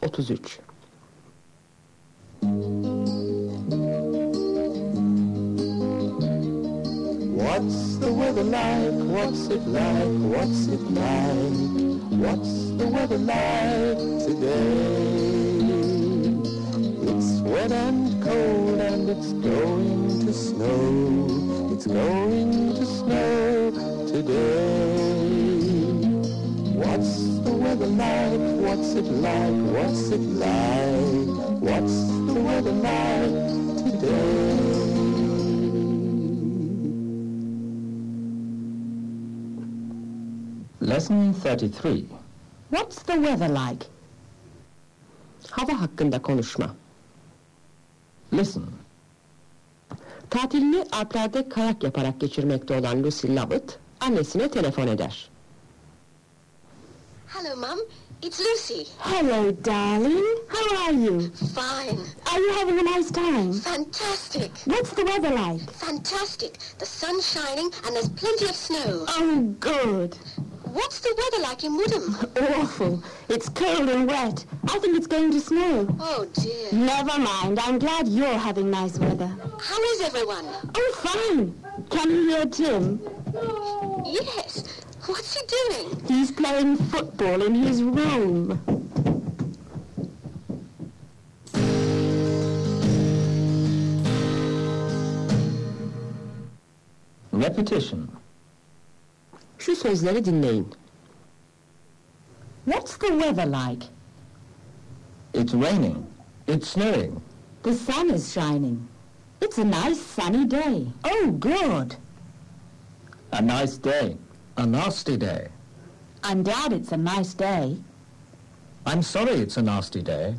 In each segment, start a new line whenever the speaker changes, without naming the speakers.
33
What's the weather like? What's it like? What's it like? What's the weather like today? It's wet and cold and it's going to snow. It's going to snow today. Weather like? What's it like? What's it like? What's the weather like today?
Lesson 33.
What's the weather like?
Hava hakkında konuşma.
Listen.
Tatilini Alplerde kayak yaparak geçirmekte olan Lucy Lovett, annesine telefon eder.
Hello, Mum. It's Lucy.
Hello, darling. How are you?
Fine.
Are you having a nice time?
Fantastic.
What's the weather like?
Fantastic. The sun's shining and there's plenty of snow.
Oh, good.
What's the weather like in Woodham?
Awful. It's cold and wet. I think it's going to snow.
Oh, dear.
Never mind. I'm glad you're having nice weather.
How is everyone?
Oh, fine. Can you hear Tim?
Yes. What's he doing?
He's playing football in his room.
Repetition.
Şu sözleri dinleyin.
What's the weather like?
It's raining. It's snowing.
The sun is shining. It's a nice sunny day. Oh, good.
A nice day. A nasty day.
I'm glad it's a nice day.
I'm sorry it's a nasty day.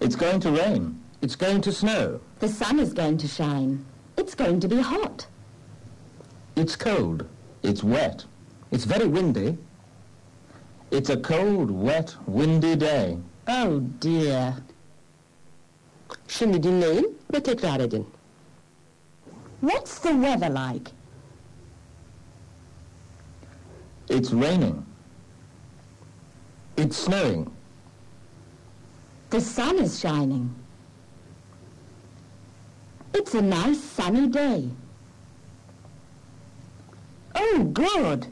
It's going to rain. It's going to snow.
The sun is going to shine. It's going to be hot.
It's cold. It's wet. It's very windy. It's a cold, wet, windy day.
Oh, dear.
Şimdi dinleyin ve tekrar edin.
What's the weather like?
It's raining. It's snowing.
The sun is shining. It's a nice sunny day. Oh, good.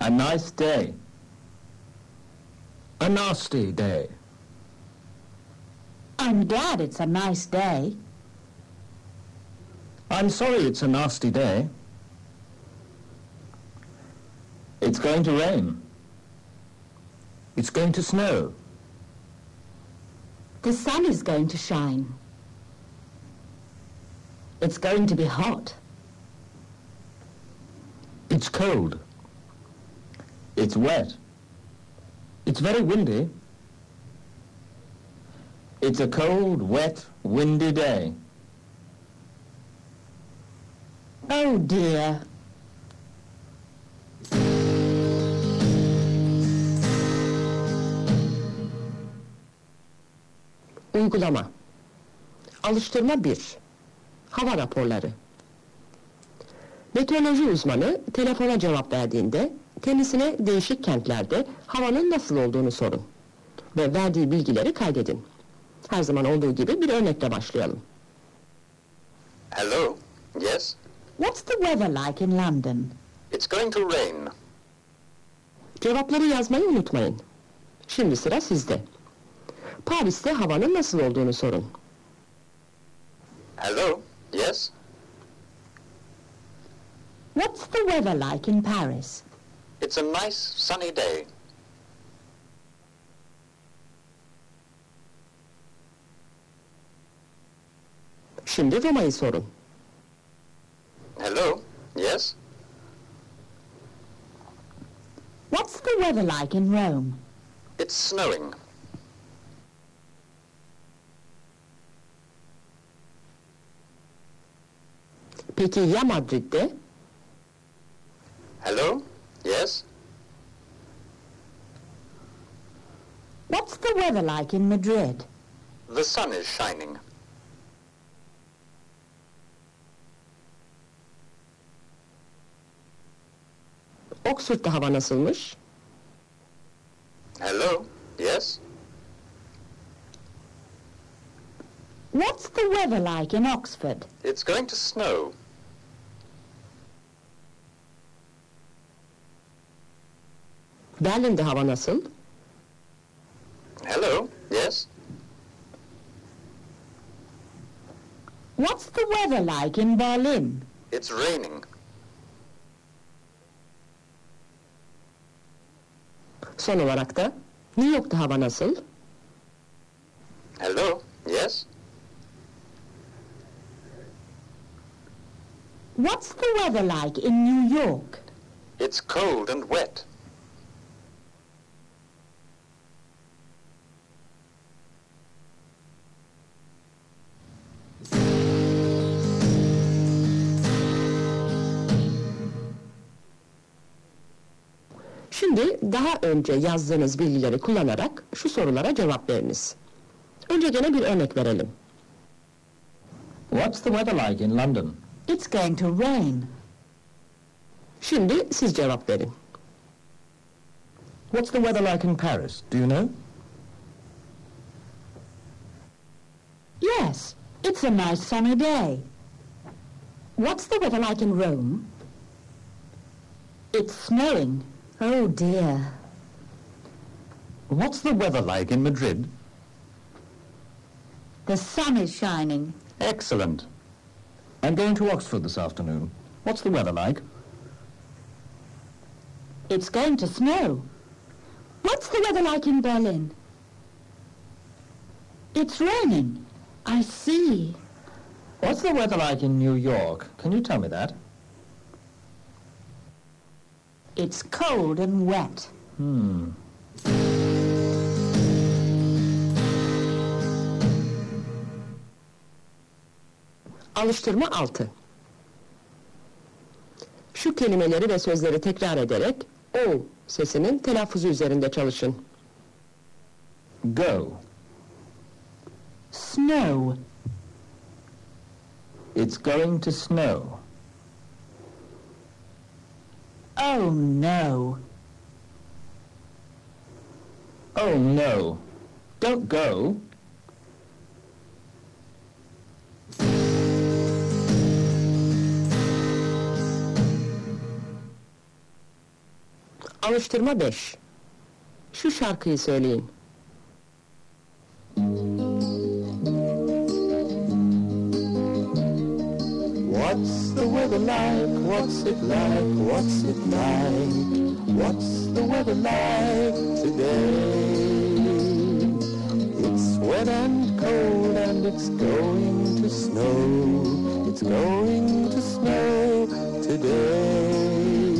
A nice day. A nasty day.
I'm glad it's a nice day.
I'm sorry it's a nasty day. It's going to rain. It's going to snow.
The sun is going to shine. It's going to be hot.
It's cold. It's wet. It's very windy. It's a cold, wet, windy day.
Oh, dear.
Uygulama. Alıştırma 1. Hava raporları. Meteoroloji uzmanı telefona cevap verdiğinde kendisine değişik kentlerde havanın nasıl olduğunu sorun. Ve verdiği bilgileri kaydedin. Her zaman olduğu gibi bir örnekle başlayalım.
Hello? Yes?
What's the weather like in London?
It's going to rain.
Cevapları yazmayı unutmayın. Şimdi sıra sizde. Paris'te havanın nasıl olduğunu sorun.
Hello? Yes?
What's the weather like in Paris?
It's a nice sunny day.
Şimdi Roma'yı sorun.
Hello? Yes?
What's the weather like in Rome?
It's snowing.
Peki ya Madrid'de?
Hello? Yes?
What's the weather like in Madrid?
The sun is shining.
Oxford'da hava nasılmış?
Hello? Yes?
What's the weather like in Oxford?
It's going to snow.
Berlin'de hava nasıl?
Hello? Yes?
What's the weather like in Berlin?
It's raining.
Son olarak da New York'ta hava nasıl?
Hello? Yes?
What's the weather like in New York?
It's cold and wet.
Şimdi daha önce yazdığınız bilgileri kullanarak şu sorulara cevap veriniz. Önce gene bir örnek verelim.
What's the weather like in London?
It's going to rain.
Şimdi siz cevap verin.
What's the weather like in Paris? Do you know?
Yes, it's a nice sunny day. What's the weather like in Rome? It's snowing. Oh dear.
What's the weather like in Madrid?
The sun is shining.
Excellent. I'm going to Oxford this afternoon. What's the weather like?
It's going to snow. What's the weather like in Berlin? It's raining. I see.
What's the weather like in New York? Can you tell me that?
It's cold and wet.
Hmm.
Alıştırma 6. Şu kelimeleri ve sözleri tekrar ederek O sesinin telaffuzu üzerinde çalışın.
Go.
Snow.
It's going to snow.
Oh no.
Oh no. Don't go.
Alıştırma 5. Şu şarkıyı söyleyin.
weather like? What's it like? What's it like? What's the weather like today? It's wet and cold and it's going to snow. It's going to snow today.